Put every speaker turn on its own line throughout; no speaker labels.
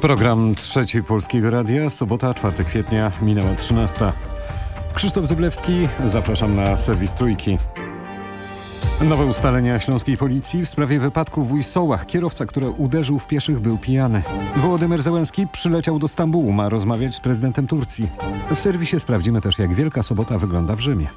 Program Trzeci Polskiego Radia, sobota, 4 kwietnia, minęła 13. Krzysztof Zyblewski, zapraszam na serwis Trójki. Nowe ustalenia śląskiej policji w sprawie wypadku w Ujsołach. Kierowca, który uderzył w pieszych był pijany. Wołodymyr Zełenski przyleciał do Stambułu, ma rozmawiać z prezydentem Turcji. W serwisie sprawdzimy też jak Wielka Sobota wygląda w Rzymie.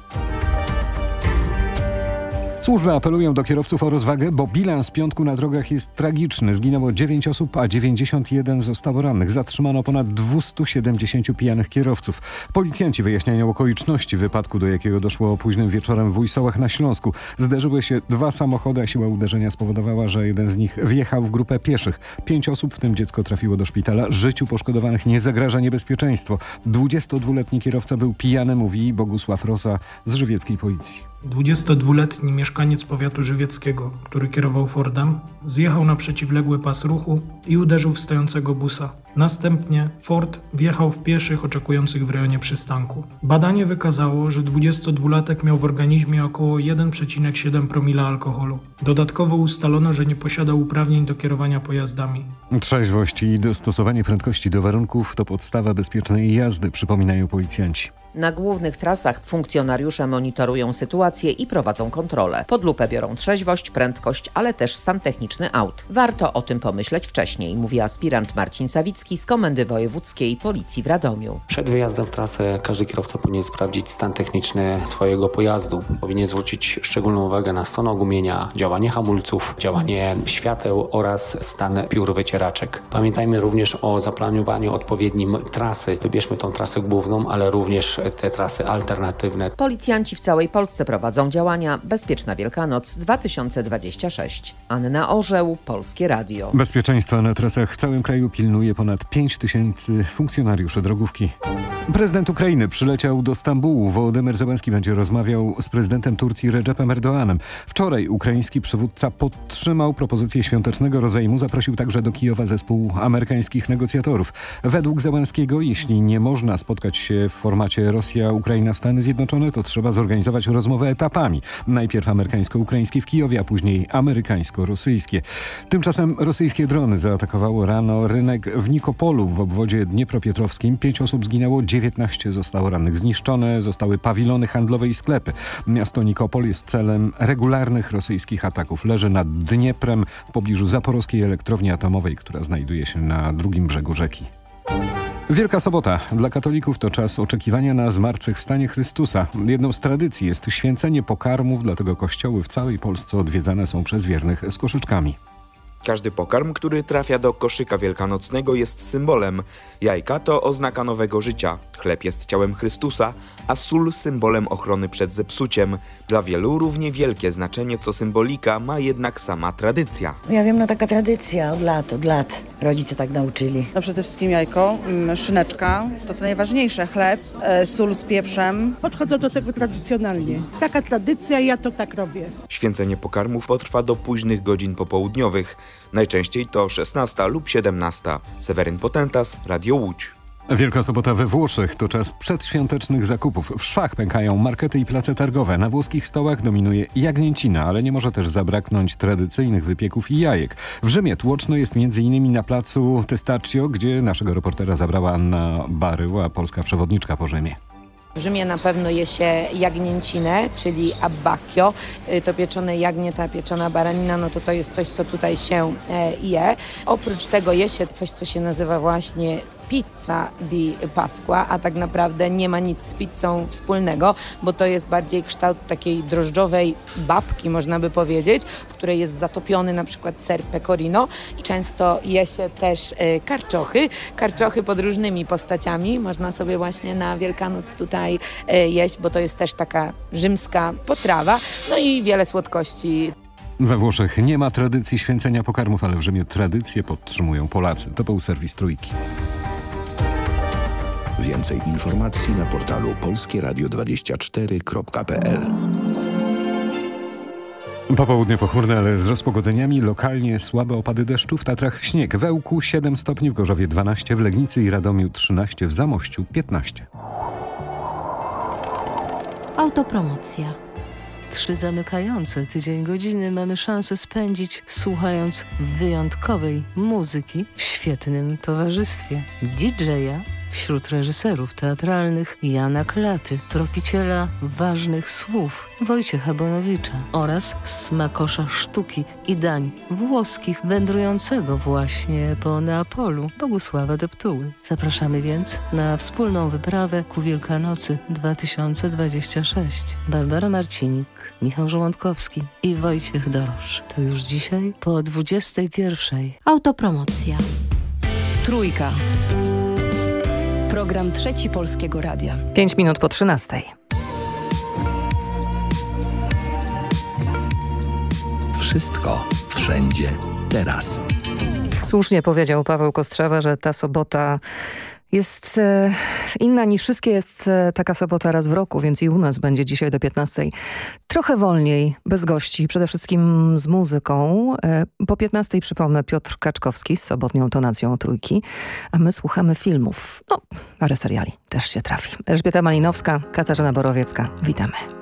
Służby apelują do kierowców o rozwagę, bo bilans piątku na drogach jest tragiczny. Zginęło 9 osób, a 91 zostało rannych. Zatrzymano ponad 270 pijanych kierowców. Policjanci wyjaśniają okoliczności wypadku, do jakiego doszło późnym wieczorem w Ujsołach na Śląsku. Zderzyły się dwa samochody, a siła uderzenia spowodowała, że jeden z nich wjechał w grupę pieszych. Pięć osób, w tym dziecko, trafiło do szpitala. Życiu poszkodowanych nie zagraża niebezpieczeństwo. 22-letni kierowca był pijany, mówi Bogusław Rosa z żywieckiej policji.
22-letni mieszkaniec powiatu żywieckiego, który kierował Fordem, zjechał na przeciwległy pas ruchu i uderzył w stojącego busa. Następnie Ford wjechał w pieszych oczekujących w rejonie przystanku. Badanie wykazało, że 22-latek miał w organizmie około 1,7 promila alkoholu. Dodatkowo ustalono, że nie posiadał uprawnień do kierowania pojazdami.
Trzeźwość i dostosowanie prędkości do warunków to podstawa bezpiecznej jazdy, przypominają policjanci.
Na głównych trasach funkcjonariusze monitorują sytuację i prowadzą kontrolę. Pod lupę biorą trzeźwość, prędkość, ale też stan techniczny aut. Warto o tym pomyśleć wcześniej, mówi aspirant Marcin Sawicki z Komendy Wojewódzkiej Policji w Radomiu.
Przed wyjazdem w trasę każdy kierowca powinien sprawdzić stan techniczny swojego pojazdu. Powinien zwrócić szczególną uwagę na stan ogumienia, działanie hamulców, działanie świateł oraz stan piór wycieraczek. Pamiętajmy również o zaplanowaniu odpowiednim trasy. Wybierzmy tą trasę główną, ale również te trasy alternatywne.
Policjanci w całej Polsce prowadzą działania Bezpieczna Wielkanoc 2026. Anna Orzeł, Polskie Radio.
Bezpieczeństwa na trasach w całym kraju pilnuje ponad 5 tysięcy funkcjonariuszy drogówki. Prezydent Ukrainy przyleciał do Stambułu. Wołodymyr Zełenski będzie rozmawiał z prezydentem Turcji Recepem Erdoğanem. Wczoraj ukraiński przywódca podtrzymał propozycję świątecznego rozejmu. Zaprosił także do Kijowa zespół amerykańskich negocjatorów. Według Zełenskiego, jeśli nie można spotkać się w formacie Rosja, Ukraina, Stany Zjednoczone, to trzeba zorganizować rozmowę etapami. Najpierw amerykańsko-ukraińskie w Kijowie, a później amerykańsko-rosyjskie. Tymczasem rosyjskie drony zaatakowało rano rynek w Nikopolu w obwodzie dniepropietrowskim. Pięć osób zginęło, 19 zostało rannych. Zniszczone zostały pawilony handlowe i sklepy. Miasto Nikopol jest celem regularnych rosyjskich ataków. Leży nad Dnieprem w pobliżu zaporowskiej elektrowni atomowej, która znajduje się na drugim brzegu rzeki. Wielka Sobota dla katolików to czas oczekiwania na zmartwychwstanie Chrystusa. Jedną z tradycji jest święcenie pokarmów, dlatego kościoły w całej Polsce odwiedzane są przez wiernych z koszyczkami.
Każdy pokarm, który trafia do koszyka wielkanocnego jest symbolem. Jajka to oznaka nowego życia, chleb jest ciałem Chrystusa, a sól symbolem ochrony przed zepsuciem. Dla wielu równie wielkie znaczenie co symbolika ma jednak sama tradycja.
Ja wiem, no taka tradycja od lat, od lat. Rodzice tak nauczyli.
No przede wszystkim jajko, mm, szyneczka, to co najważniejsze, chleb, e, sól z pieprzem.
Podchodzę do tego tradycjonalnie. Taka tradycja, ja to tak robię.
Święcenie pokarmów potrwa do późnych godzin popołudniowych. Najczęściej to 16 lub 17. Seweryn Potentas, Radio Łódź.
Wielka Sobota we Włoszech to czas przedświątecznych zakupów. W szwach pękają markety i place targowe. Na włoskich stołach dominuje jagnięcina, ale nie może też zabraknąć tradycyjnych wypieków i jajek. W Rzymie tłoczno jest m.in. na placu Testaccio, gdzie naszego reportera zabrała Anna Baryła, polska przewodniczka po Rzymie.
W Rzymie na pewno je się jagnięcinę, czyli abbacchio. Y, To pieczone jagnię, ta pieczona baranina, no to to jest coś, co tutaj się e, je. Oprócz tego je się coś, co się nazywa właśnie pizza di Pasqua, a tak naprawdę nie ma nic z pizzą wspólnego, bo to jest bardziej kształt takiej drożdżowej babki, można by powiedzieć, w której jest zatopiony na przykład ser pecorino i często je się też e, karczochy. Karczochy pod różnymi postaciami. Można sobie właśnie na Wielkanoc tutaj e, jeść, bo to jest też taka rzymska potrawa. No i wiele słodkości.
We Włoszech nie ma tradycji święcenia pokarmów, ale w Rzymie tradycje podtrzymują Polacy. To był serwis Trójki.
Więcej informacji na portalu polskieradio24.pl
Popołudnie pochmurne, ale z rozpogodzeniami. Lokalnie słabe opady deszczu. W Tatrach śnieg. W Ełku 7 stopni, w Gorzowie 12, w Legnicy i Radomiu 13, w Zamościu 15.
Autopromocja. trzy zamykające tydzień godziny mamy szansę spędzić słuchając wyjątkowej muzyki w świetnym towarzystwie DJ-a wśród reżyserów teatralnych Jana Klaty, tropiciela ważnych słów Wojciecha Bonowicza oraz smakosza sztuki i dań włoskich wędrującego właśnie po Neapolu Bogusława Deptuły. Zapraszamy więc na wspólną wyprawę ku Wielkanocy 2026. Barbara Marcinik, Michał Żołądkowski i Wojciech Dorosz. To już dzisiaj po 21.
Autopromocja. Trójka. Program Trzeci Polskiego Radia.
5 minut po 13.
Wszystko, wszędzie, teraz.
Słusznie powiedział Paweł Kostrzewa, że ta sobota jest e, inna niż wszystkie, jest e, taka sobota raz w roku, więc i u nas będzie dzisiaj do 15. Trochę wolniej, bez gości, przede wszystkim z muzyką. E, po 15 przypomnę Piotr Kaczkowski z sobotnią tonacją trójki, a my słuchamy filmów. No, parę seriali też się trafi. Elżbieta Malinowska, Katarzyna Borowiecka. Witamy.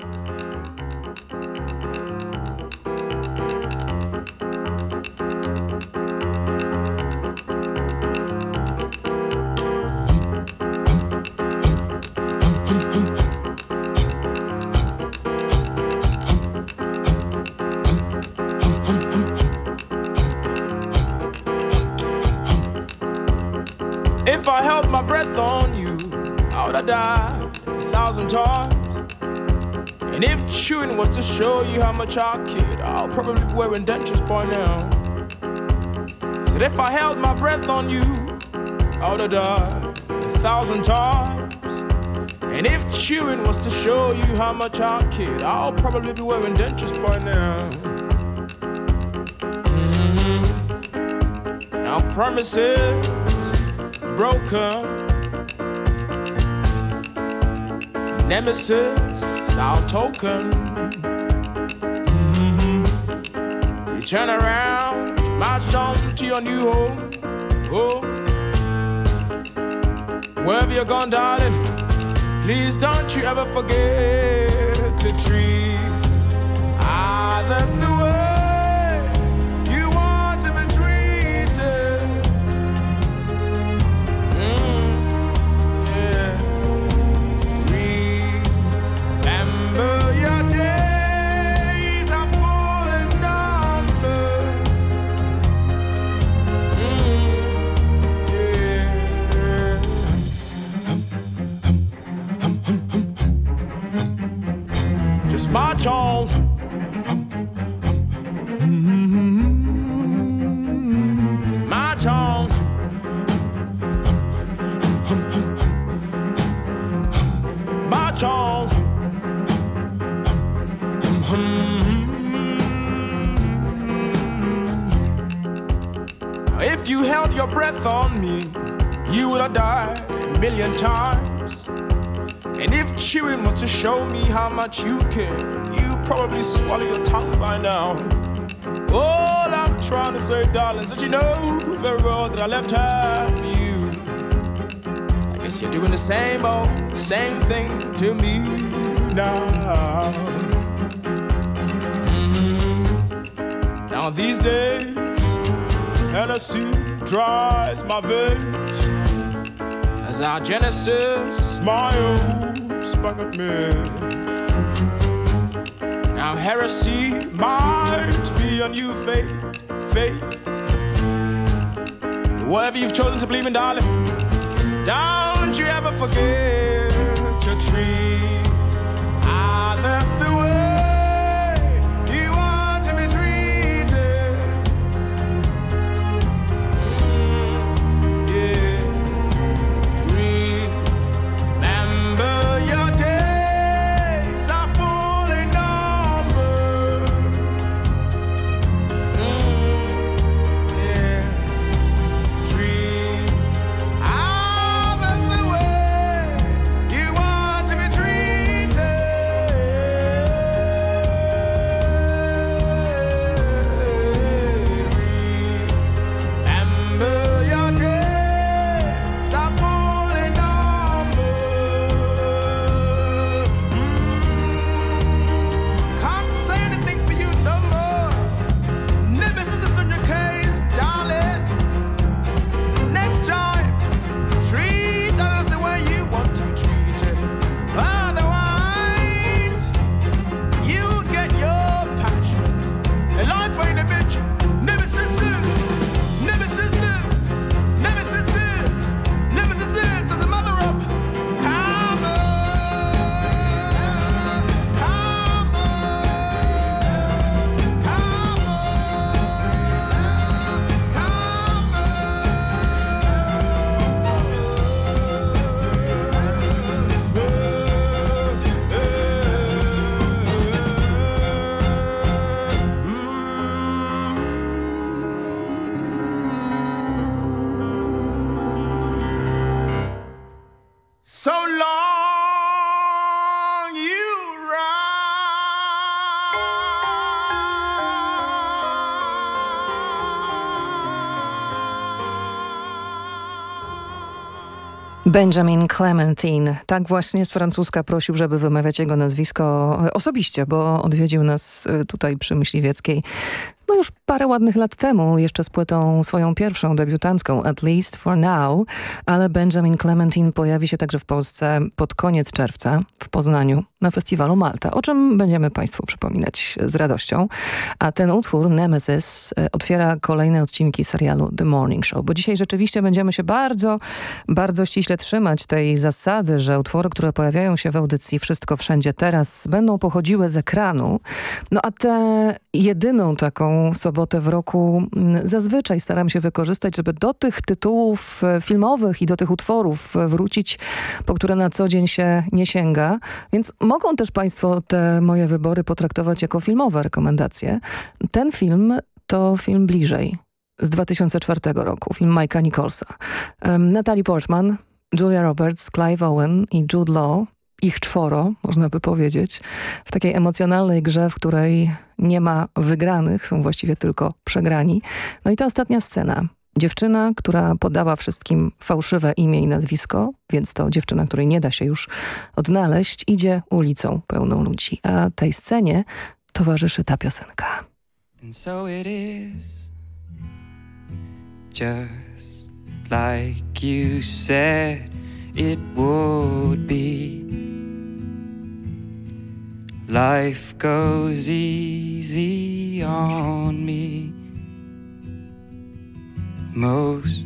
And if chewing was to show you how much I kid, I'll probably be wearing dentures by now. Said if I held my breath on you, I would have died a thousand times. And if chewing was to show you how much I kid, I'll probably be wearing dentures by now. Mhm. Now promises broken. Nemesis, our token. Mhm. You turn around, march on to your new home. Oh, wherever you're gone, darling, please don't you ever forget to treat much you care, you probably swallow your tongue by now. All I'm trying to say, darling, is that you know very well that I left half for you. I guess you're doing the same old, same thing to me now. Mhm. Now these days, Hennessy dries my veins as our Genesis smiles back at me. Heresy might be a new faith, faith. Whatever you've chosen to believe in, darling, don't you ever forget your treat
Benjamin Clementine. Tak właśnie z francuska prosił, żeby wymawiać jego nazwisko osobiście, bo odwiedził nas y, tutaj przy Myśliwieckiej no już parę ładnych lat temu, jeszcze z płytą swoją pierwszą debiutancką At Least For Now, ale Benjamin Clementine pojawi się także w Polsce pod koniec czerwca w Poznaniu na festiwalu Malta, o czym będziemy Państwu przypominać z radością. A ten utwór, Nemesis, e, otwiera kolejne odcinki serialu The Morning Show, bo dzisiaj rzeczywiście będziemy się bardzo, bardzo ściśle trzymać tej zasady, że utwory, które pojawiają się w audycji Wszystko Wszędzie Teraz będą pochodziły z ekranu, no a tę jedyną taką sobotę w roku zazwyczaj staram się wykorzystać, żeby do tych tytułów e, filmowych i do tych utworów wrócić, po które na co dzień się nie sięga, więc Mogą też Państwo te moje wybory potraktować jako filmowe rekomendacje. Ten film to film bliżej z 2004 roku, film Mike'a Nicholsa. Um, Natalie Portman, Julia Roberts, Clive Owen i Jude Law, ich czworo, można by powiedzieć, w takiej emocjonalnej grze, w której nie ma wygranych, są właściwie tylko przegrani. No i ta ostatnia scena. Dziewczyna, która podała wszystkim fałszywe imię i nazwisko, więc to dziewczyna, której nie da się już odnaleźć, idzie ulicą pełną ludzi. A tej scenie towarzyszy ta piosenka. And so it is Just like you said it would be Life goes easy on me most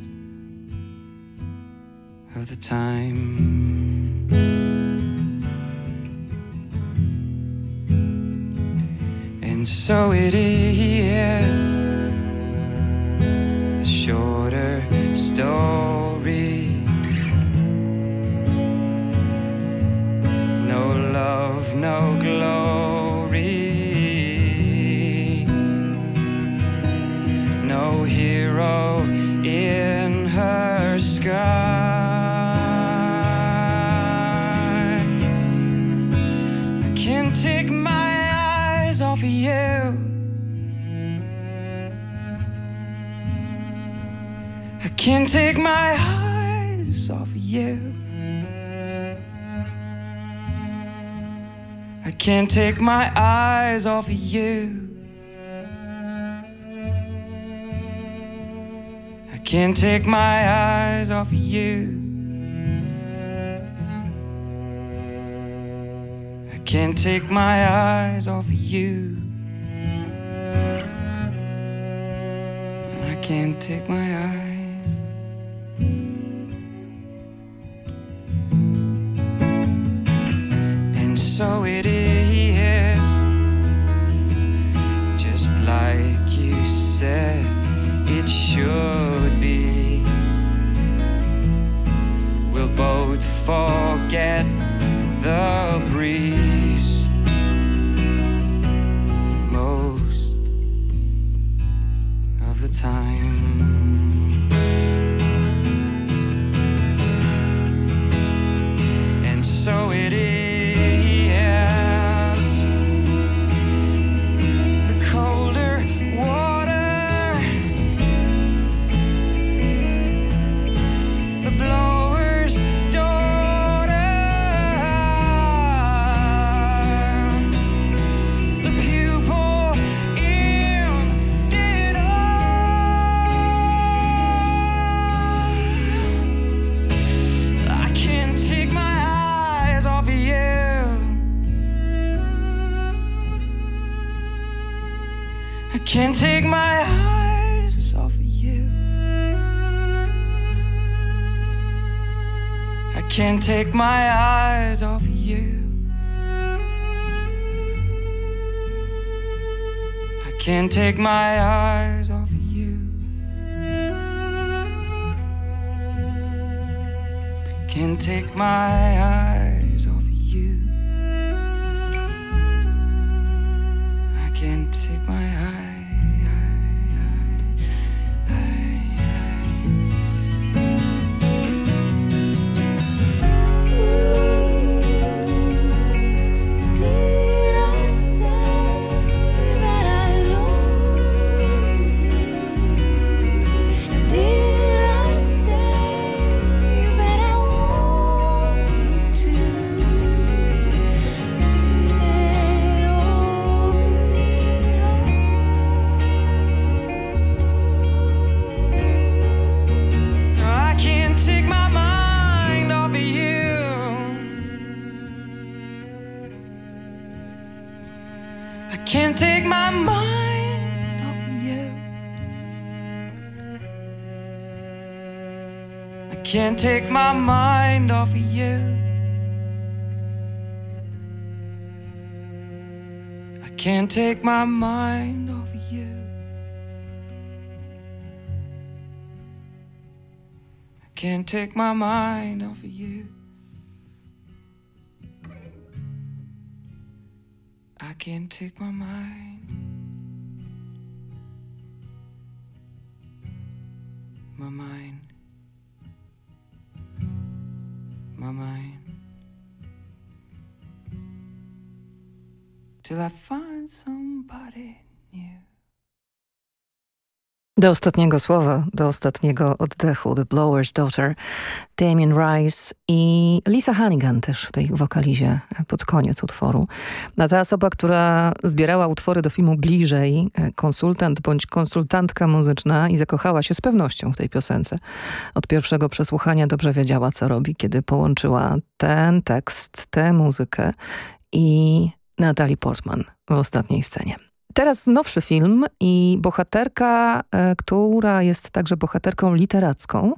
of the time. And so it is the shorter story. No love, no can't take my eyes off of you. I can't take my eyes off of you. I can't take my eyes off of you. I can't take my eyes off of you. I can't take my eyes. So it is, just like you said it should be. We'll both forget the breeze most of the time. And so it is. Can't take my eyes off of you. I can't take my eyes off of you. I can't take my eyes off of you. Can't take my eyes can't take my mind off of you. I can't take my mind off of you. I can't take my mind off of you. I can't take my mind. Till I find somebody new.
Do ostatniego słowa, do ostatniego oddechu The Blower's Daughter, Damien Rice i Lisa Hannigan też w tej wokalizie pod koniec utworu. A ta osoba, która zbierała utwory do filmu Bliżej, konsultant bądź konsultantka muzyczna i zakochała się z pewnością w tej piosence. Od pierwszego przesłuchania dobrze wiedziała, co robi, kiedy połączyła ten tekst, tę muzykę i Natalie Portman w ostatniej scenie. Teraz nowszy film i bohaterka, e, która jest także bohaterką literacką.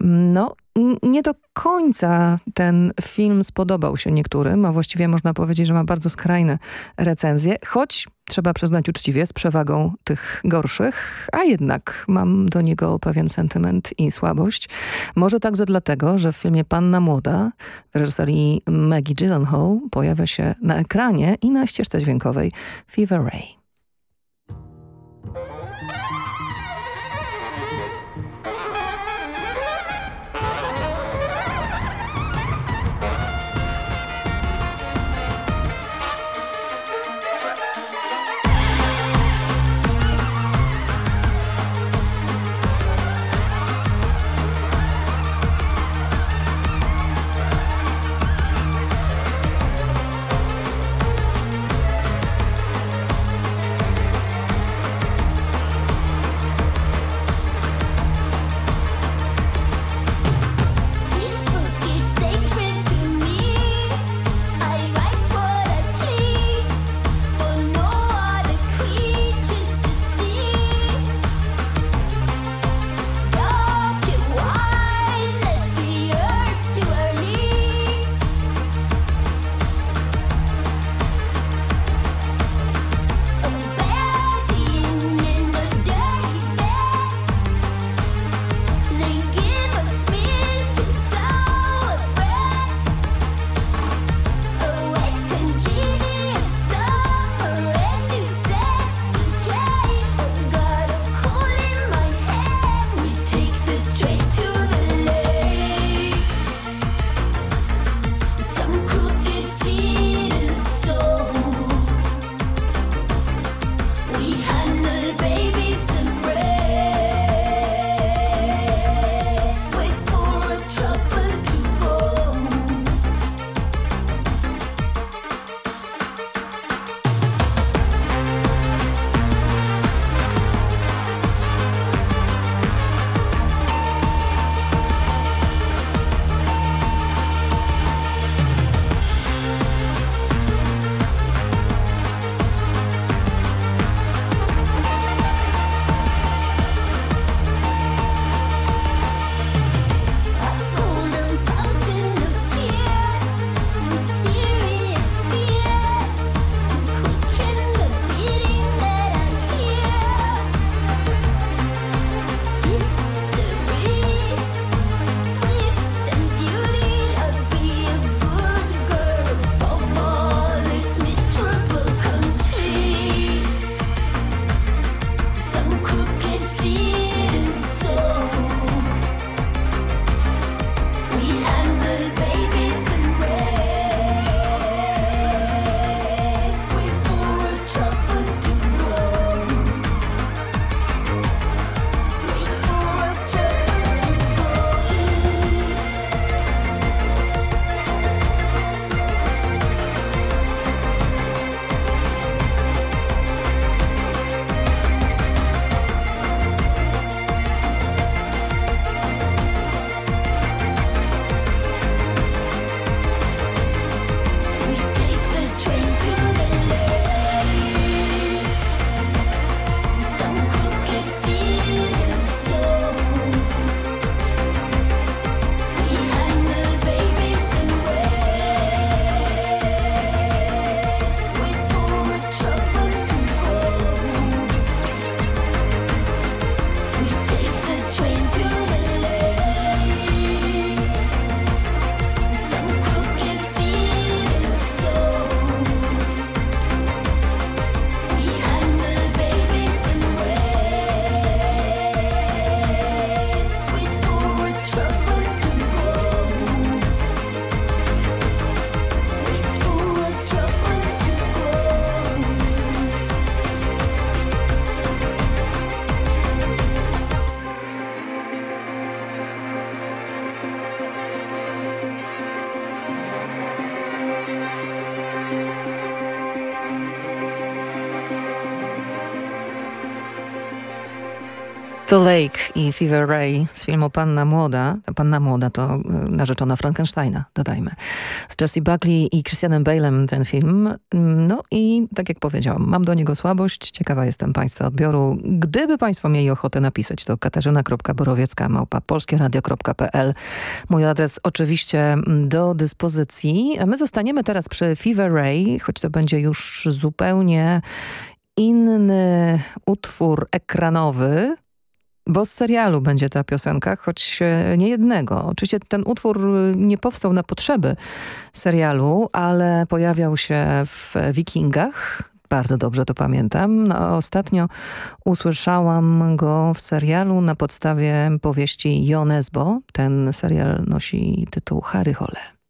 No, nie do końca ten film spodobał się niektórym, a właściwie można powiedzieć, że ma bardzo skrajne recenzje, choć trzeba przyznać uczciwie z przewagą tych gorszych, a jednak mam do niego pewien sentyment i słabość. Może także dlatego, że w filmie Panna Młoda w reżyserii Maggie Gyllenhaal pojawia się na ekranie i na ścieżce dźwiękowej Fever Ray. The Lake i Fever Ray z filmu Panna Młoda. Panna Młoda to y, narzeczona Frankensteina, dodajmy. Z Jessie Buckley i Christianem Bale'em ten film. No i tak jak powiedziałam, mam do niego słabość. Ciekawa jestem Państwa odbioru. Gdyby Państwo mieli ochotę napisać, to katarzyna.borowiecka małpa polskieradio.pl. Mój adres oczywiście do dyspozycji. My zostaniemy teraz przy Fever Ray, choć to będzie już zupełnie inny utwór ekranowy, bo z serialu będzie ta piosenka, choć nie jednego. Oczywiście ten utwór nie powstał na potrzeby serialu, ale pojawiał się w Wikingach. Bardzo dobrze to pamiętam. No, ostatnio usłyszałam go w serialu na podstawie powieści Jonesbo. Ten serial nosi tytuł Harry Hole.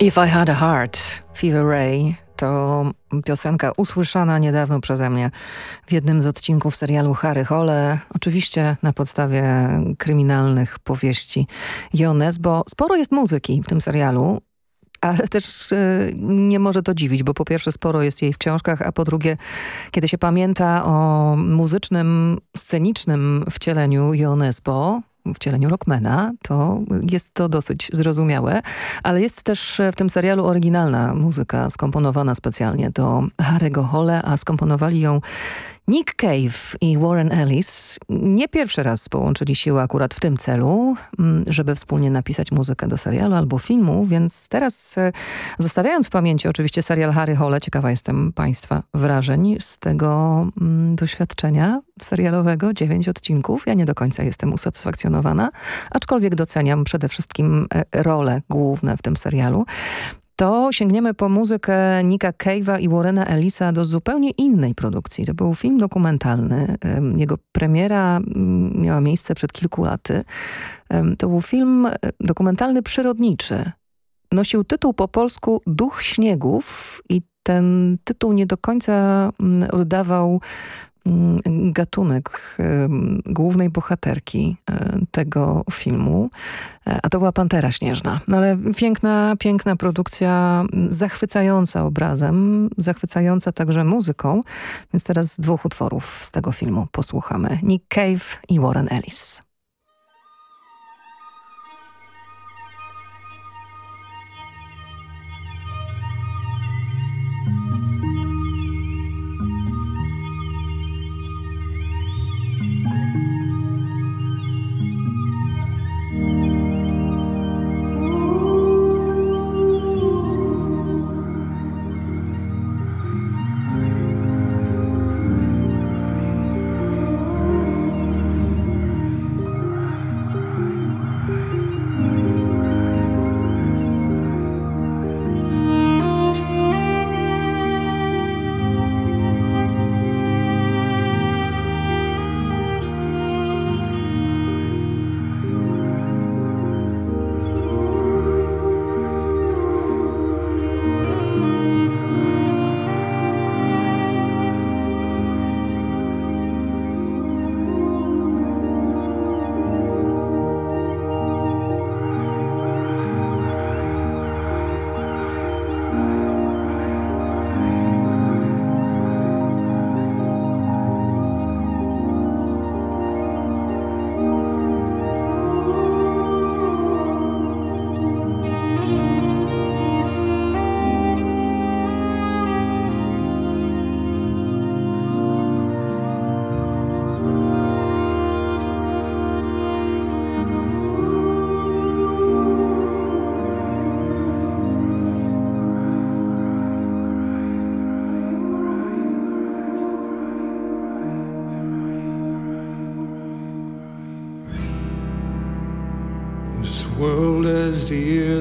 If I Had a Heart, Fever Ray, to piosenka usłyszana niedawno przeze mnie w jednym z odcinków serialu Harry Hole. Oczywiście na podstawie kryminalnych powieści Jones, bo sporo jest muzyki w tym serialu. Ale też y, nie może to dziwić, bo po pierwsze sporo jest jej w książkach, a po drugie, kiedy się pamięta o muzycznym, scenicznym wcieleniu Jonesbo, wcieleniu Rockmana, to jest to dosyć zrozumiałe, ale jest też w tym serialu oryginalna muzyka skomponowana specjalnie do Harry'ego Hole, a skomponowali ją Nick Cave i Warren Ellis nie pierwszy raz połączyli siły akurat w tym celu, mm, żeby wspólnie napisać muzykę do serialu albo filmu, więc teraz e, zostawiając w pamięci oczywiście serial Harry Hole, ciekawa jestem Państwa wrażeń z tego mm, doświadczenia serialowego, dziewięć odcinków. Ja nie do końca jestem usatysfakcjonowana, aczkolwiek doceniam przede wszystkim e, role główne w tym serialu to sięgniemy po muzykę Nika Cave'a i Warrena Ellisa do zupełnie innej produkcji. To był film dokumentalny. Jego premiera mm, miała miejsce przed kilku laty. To był film e, dokumentalny przyrodniczy. Nosił tytuł po polsku Duch Śniegów i ten tytuł nie do końca mm, oddawał gatunek głównej bohaterki e, tego filmu, e, a to była Pantera Śnieżna. No ale piękna, piękna produkcja, zachwycająca obrazem, zachwycająca także muzyką, więc teraz dwóch utworów z tego filmu posłuchamy. Nick Cave i Warren Ellis.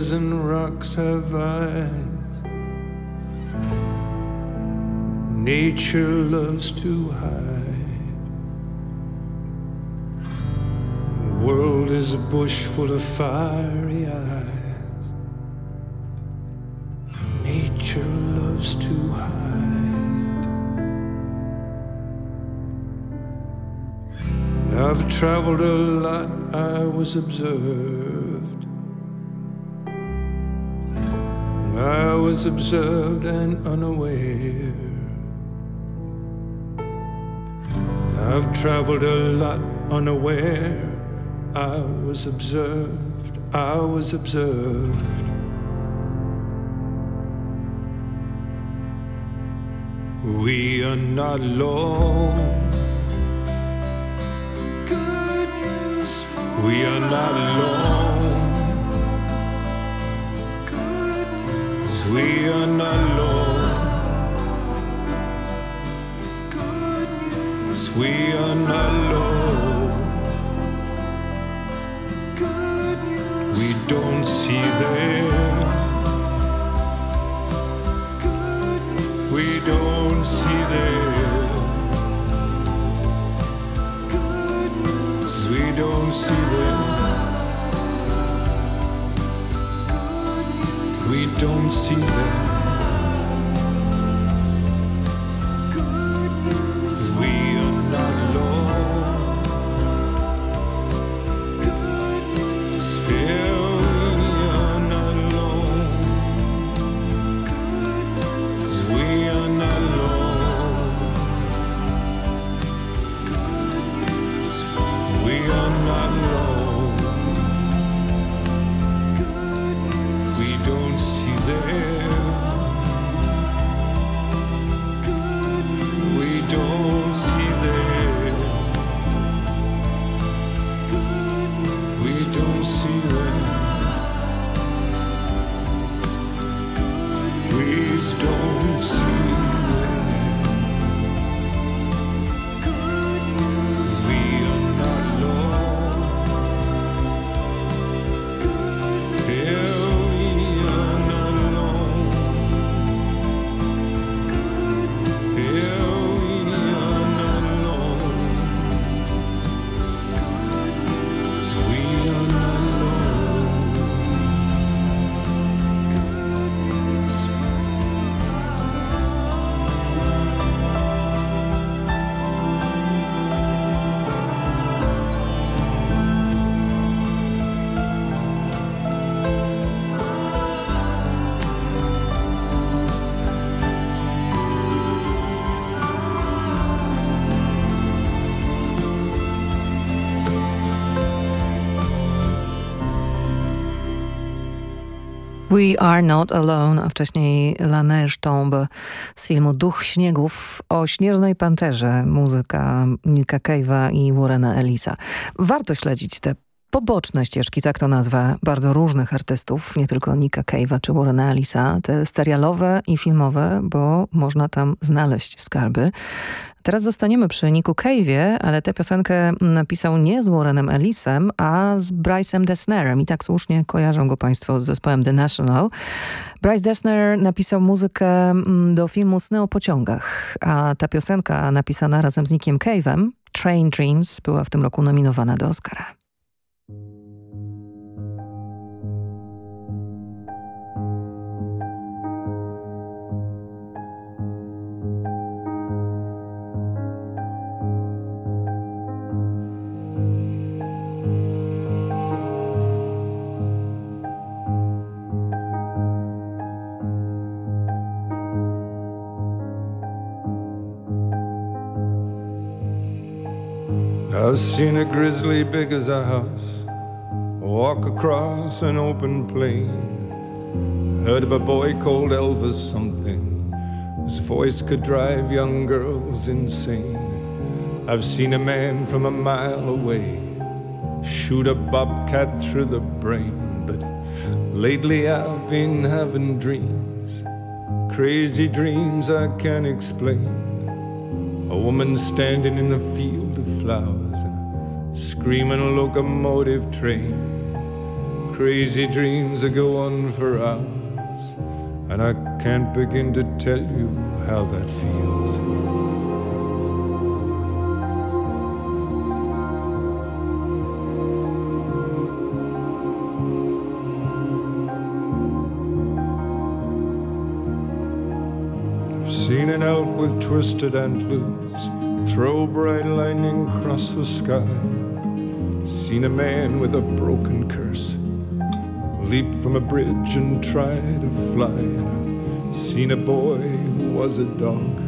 Ears and rocks have eyes. Nature loves to hide. The world is a bush full of fiery eyes. Nature loves to hide. I've traveled a lot, I was observed. Was observed and unaware. I've traveled a lot unaware. I was observed, I was observed. We are not alone. Good news we are not alone. We are not alone. Good news, we are not alone. Good news, we don't see them. Good news, we don't see them. Good news, we don't see them. Don't see them. We Are Not Alone,
a wcześniej La Neige Tombe z filmu Duch Śniegów o Śnieżnej Panterze, muzyka Nika Cave'a i Warrena Ellisa. Warto śledzić te poboczne ścieżki, tak to nazwę, bardzo różnych artystów, nie tylko Nika Cave'a czy Warrena Ellisa, te serialowe i filmowe, bo można tam znaleźć skarby. Teraz zostaniemy przy Niku Cave'ie, ale tę piosenkę napisał nie z Warrenem Ellisem, a z Bryce'em Dessnerem i tak słusznie kojarzą go państwo z zespołem The National. Bryce Dessner napisał muzykę do filmu Sny o pociągach, a ta piosenka napisana razem z Nickiem Cave'em, Train Dreams, była w tym roku nominowana do Oscara.
Seen a grizzly big as a house walk across an open plain. Heard of a boy called Elvis something. His voice could drive young girls insane. I've seen a man from a mile away shoot a bobcat through the brain. But lately I've been having dreams, crazy dreams I can't explain. A woman standing in a field of flowers screaming locomotive train. Crazy dreams that go on for hours, and I can't begin to tell you how that feels. Seen an elk with twisted antlers throw bright lightning across the sky. Seen a man with a broken curse leap from a bridge and try to fly. And I've seen a boy who was a dog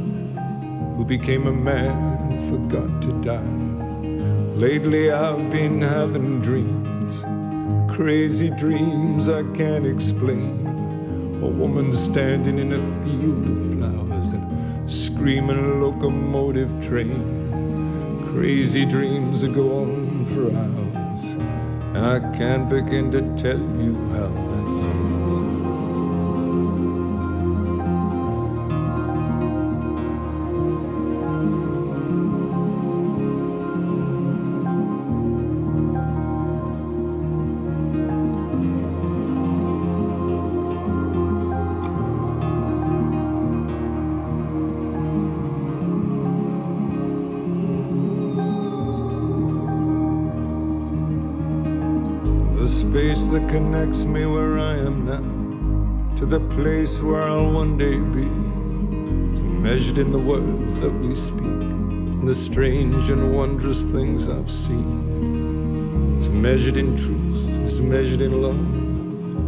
who became a man who forgot to die. Lately I've been having dreams, crazy dreams I can't explain. A woman standing in a field of flowers and screaming locomotive train. Crazy dreams that go on for hours, and I can't begin to tell you how connects me where I am now to the place where I'll one day be. It's measured in the words that we speak, and the strange and wondrous things I've seen. It's measured in truth, it's measured in love,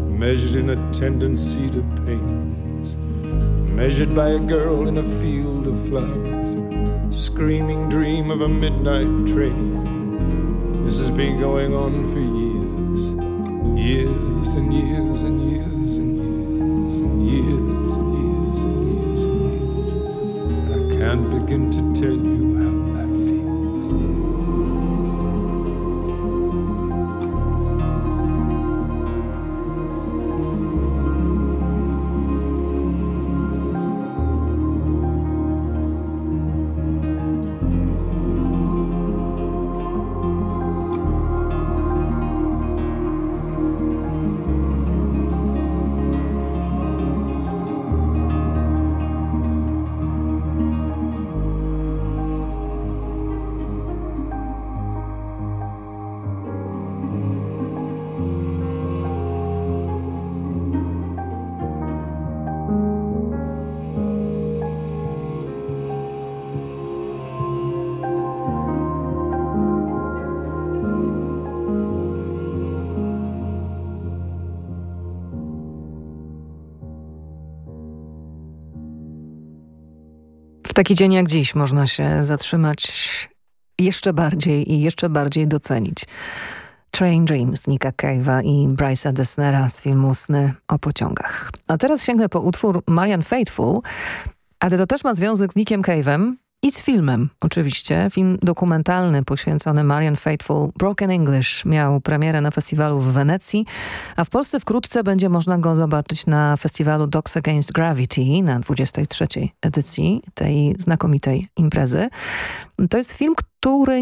measured in a tendency to pain. It's measured by a girl in a field of flowers, screaming dream of a midnight train. This has been going on for years, years and years and years and years and years and years and years and years. And I can't begin to tell you
taki dzień jak dziś można się zatrzymać jeszcze bardziej i jeszcze bardziej docenić Train Dreams Nika Cave'a i Bryce'a Dessnera z filmu Sny o pociągach. A teraz sięgnę po utwór Marian Faithful, ale to też ma związek z Nickiem Cave'em i z filmem oczywiście. Film dokumentalny poświęcony Marian Faithful Broken English miał premierę na festiwalu w Wenecji, a w Polsce wkrótce będzie można go zobaczyć na festiwalu Dogs Against Gravity na 23 edycji tej znakomitej imprezy. To jest film, który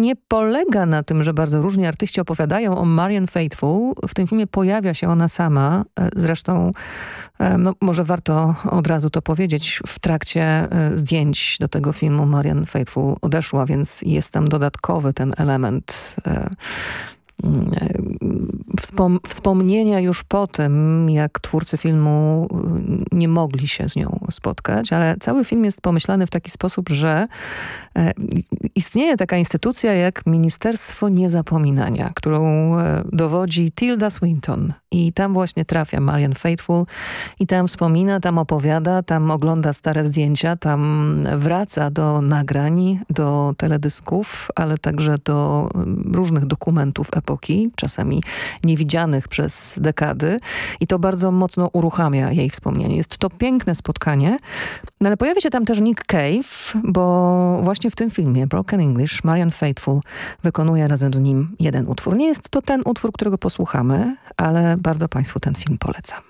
nie polega na tym, że bardzo różni artyści opowiadają o Marian Faithful. W tym filmie pojawia się ona sama. E, zresztą, e, no, może warto od razu to powiedzieć, w trakcie e, zdjęć do tego filmu Marian Faithful odeszła, więc jest tam dodatkowy ten element Wspom wspomnienia już po tym, jak twórcy filmu y, nie mogli się z nią spotkać, ale cały film jest pomyślany w taki sposób, że e, istnieje taka instytucja jak Ministerstwo Niezapominania, którą e, dowodzi Tilda Swinton. I tam właśnie trafia Marian Faithful i tam wspomina, tam opowiada, tam ogląda stare zdjęcia, tam wraca do nagrań, do teledysków, ale także do różnych dokumentów epoki, czasami niewidzianych przez dekady i to bardzo mocno uruchamia jej wspomnienie. Jest to piękne spotkanie, no ale pojawia się tam też Nick Cave, bo właśnie w tym filmie Broken English Marian Faithful wykonuje razem z nim jeden utwór. Nie jest to ten utwór, którego posłuchamy, ale bardzo Państwu ten film polecam.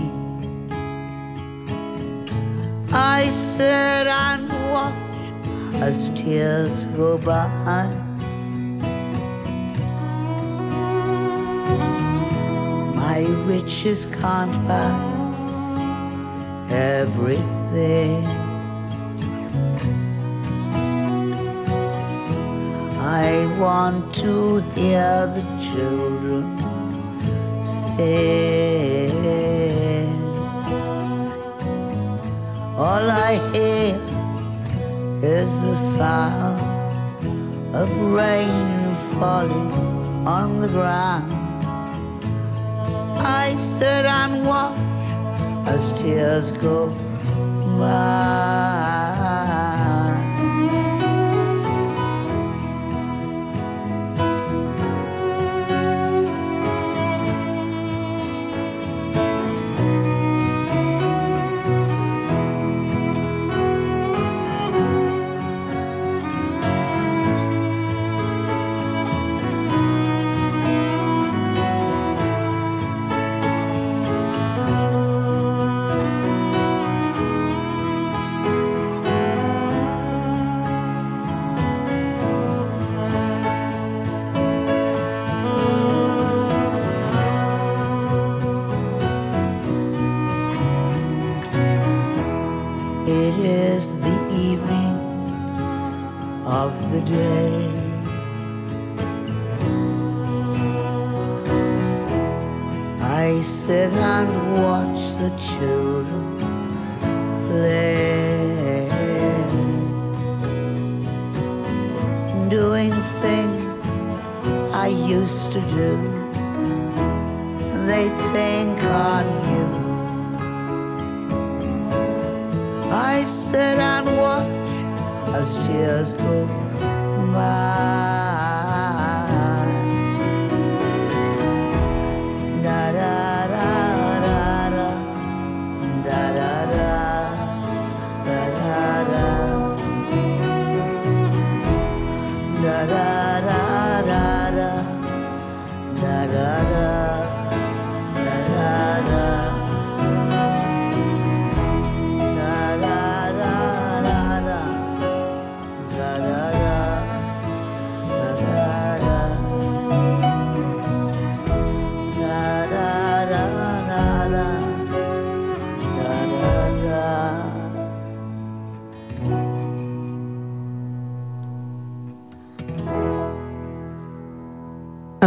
I sit and watch as tears go by. My riches can't buy everything. I want to hear the children say. All I hear is the sound of rain falling on the ground. I sit and watch as tears go by.
as tears go by.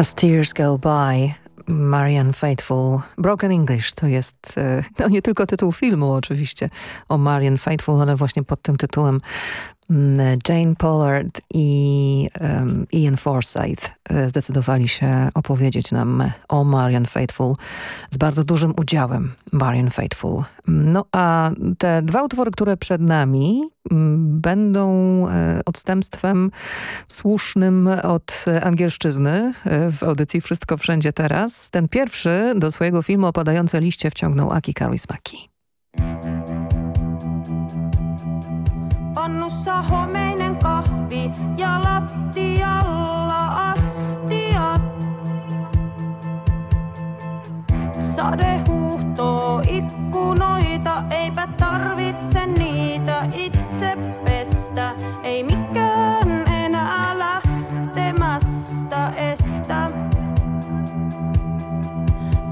As Tears Go By, Marian Faithful. Broken English to jest e, no nie tylko tytuł filmu oczywiście o Marian Faithful, ale właśnie pod tym tytułem Jane Pollard i um, Ian Forsyth e, zdecydowali się opowiedzieć nam o Marian Faithful z bardzo dużym udziałem Marian Faithful. No a te dwa utwory, które przed nami będą e, odstępstwem słusznym od angielszczyzny e, w audycji Wszystko Wszędzie Teraz. Ten pierwszy do swojego filmu opadające liście wciągnął Aki Kaurismäki. Pannussa homeinen kahvi ja lattialla astiat. Sade huuhtoo ikkunoita, eipä tarvitse niitä itse pestä. Ei mikään enää lähtemästä estä.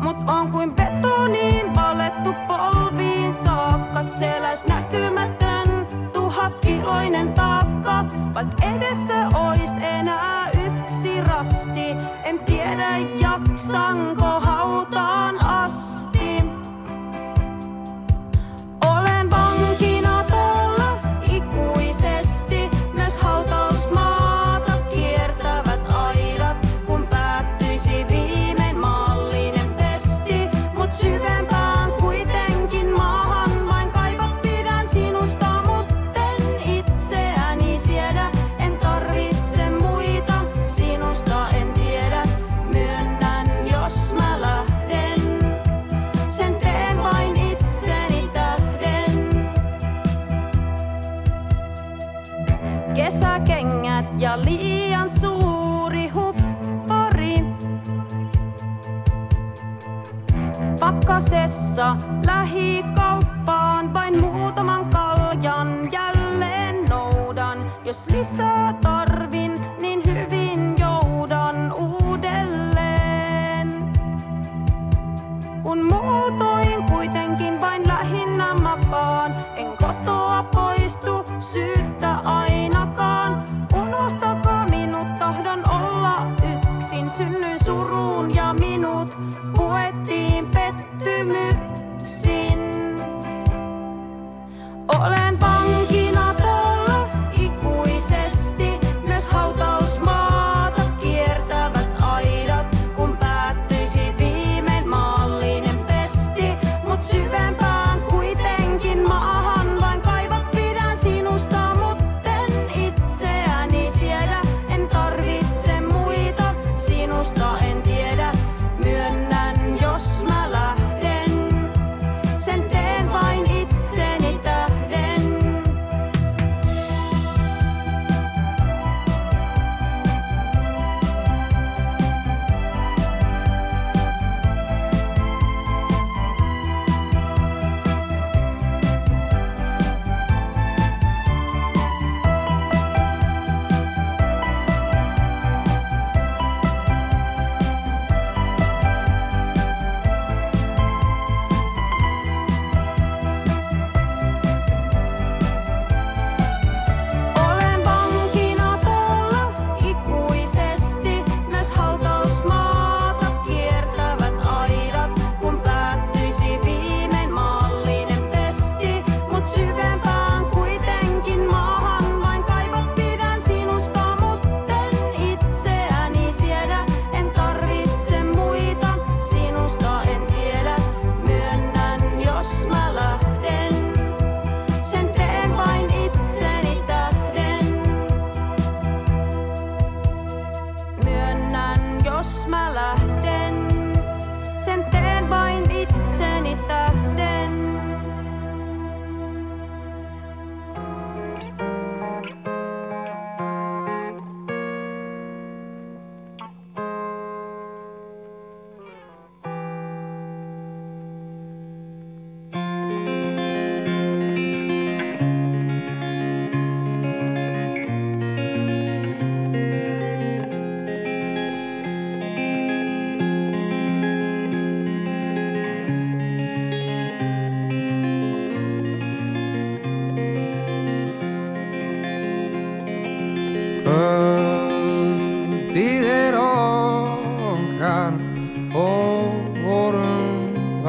Mut on kuin edessä ois enää yksi rasti. En tiedä jaksanko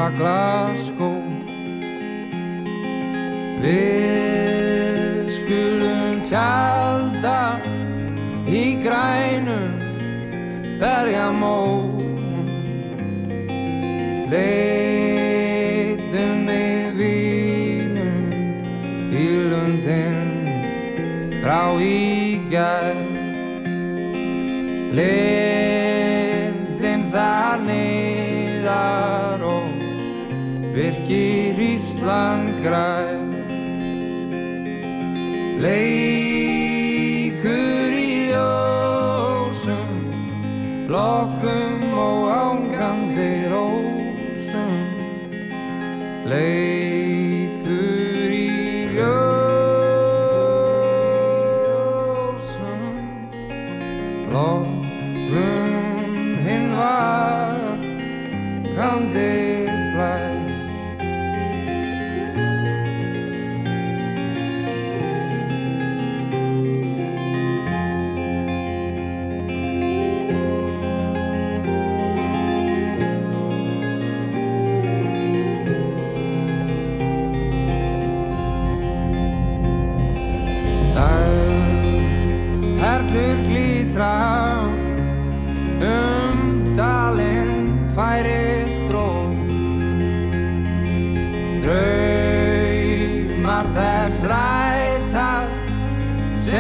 fra Glasgow Við skulum tjálta í grænum berjamó cry.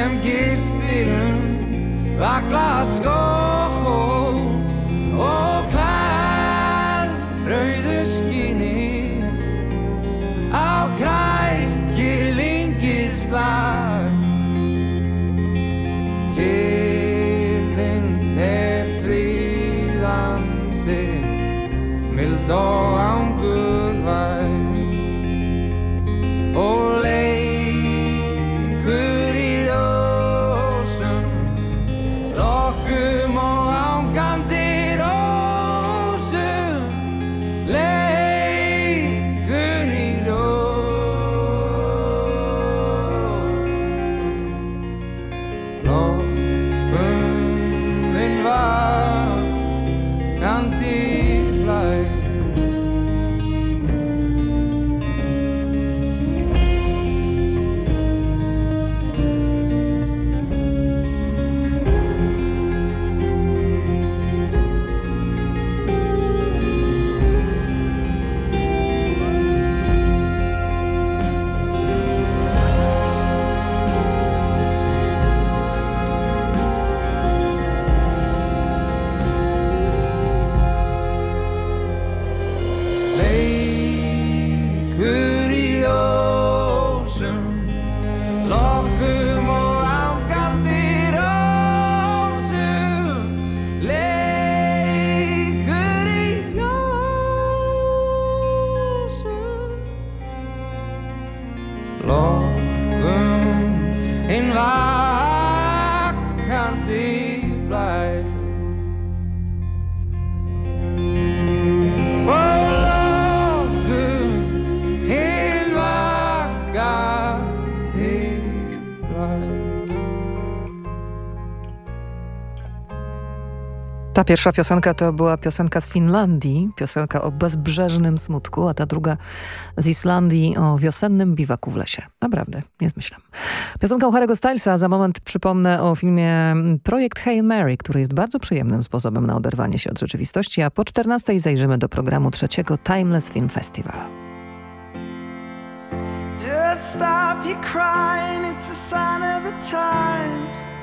Sem gistir um vakla skó og hvað rauðu skinni á kræki lingislag Kyrðin er fríðandi, mild og
Ta pierwsza piosenka to była piosenka z Finlandii, piosenka o bezbrzeżnym smutku, a ta druga z Islandii o wiosennym biwaku w lesie. Naprawdę, nie zmyślam. Piosenka Harry'ego Stylesa, za moment przypomnę o filmie Projekt Hail Mary, który jest bardzo przyjemnym sposobem na oderwanie się od rzeczywistości, a po 14 zajrzymy do programu trzeciego Timeless Film Festival.
Just stop your crying, it's a sign of the times.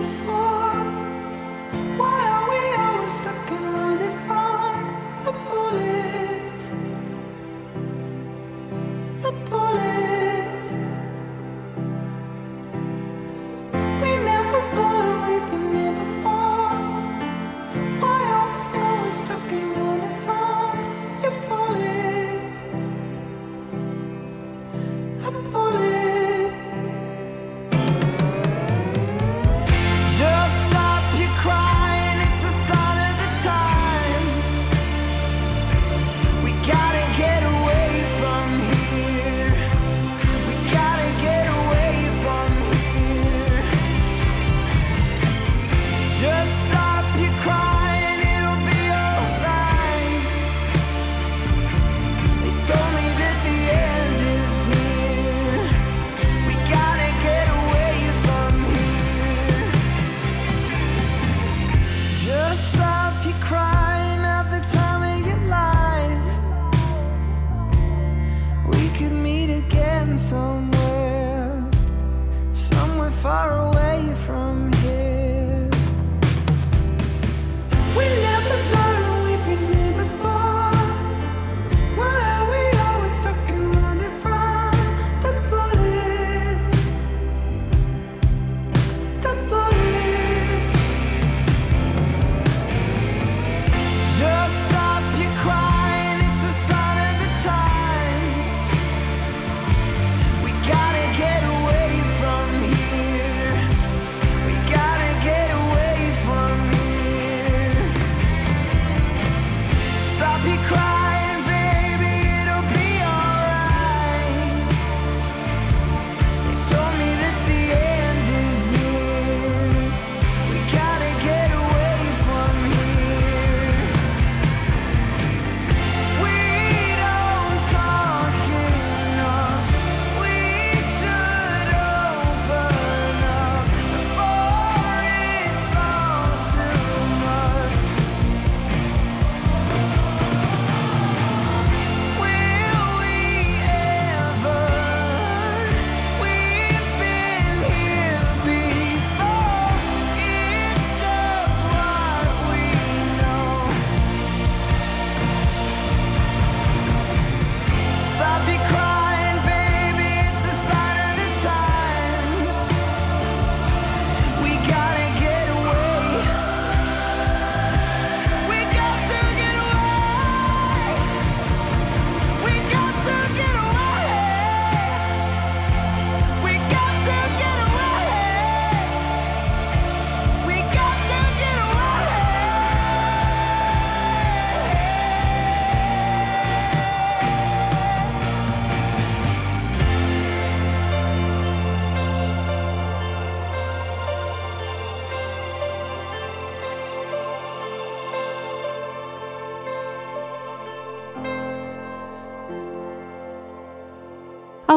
stuck and running from the bullets? The bullets. We never we've been here before. Why are we stuck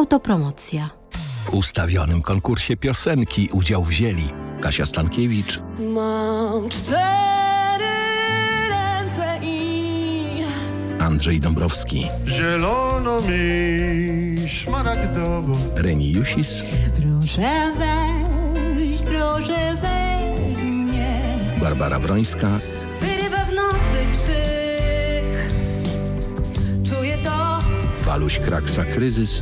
Autopromocja.
W ustawionym konkursie piosenki udział wzięli Kasia Stankiewicz,
Mam cztery ręce i
Andrzej Dąbrowski,
Zielono mi, szmaragdowo.
Reni Jusis,
proszę weź, proszę weź mnie.
Barbara Brońska,
Wyrywa w nocy krzyk. Czuję to.
Waluś Kraksa Kryzys,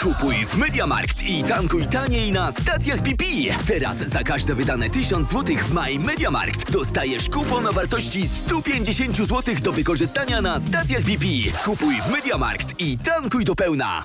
Kupuj w Mediamarkt i tankuj taniej na stacjach BP. Teraz za każde wydane 1000 zł w Maj Mediamarkt dostajesz kupon o wartości 150 zł do wykorzystania na stacjach BP. Kupuj w Mediamarkt i tankuj do pełna.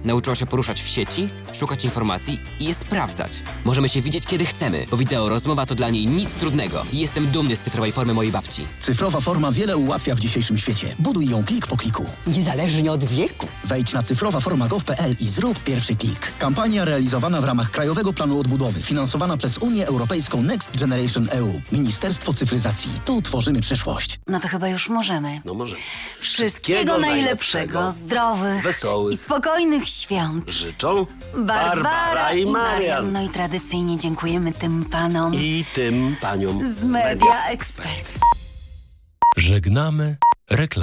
Nauczyła się poruszać w sieci, szukać informacji i je sprawdzać. Możemy się widzieć kiedy chcemy, bo wideo rozmowa to dla niej nic trudnego. I jestem dumny z cyfrowej formy mojej babci.
Cyfrowa forma wiele ułatwia w dzisiejszym świecie. Buduj ją klik po kliku.
Niezależnie od wieku.
Wejdź na cyfrowaforma.gov.pl i zrób pierwszy klik. Kampania realizowana w ramach Krajowego Planu Odbudowy, finansowana przez Unię Europejską Next Generation EU. Ministerstwo Cyfryzacji. Tu tworzymy przyszłość.
No to chyba już możemy.
No może.
Wszystkiego najlepszego, zdrowych
wesołych
i spokojnych świąt.
Życzą
Barbara, i Marian. No i tradycyjnie dziękujemy tym panom
I tym paniom
z Media Expert.
Żegnamy reklamę.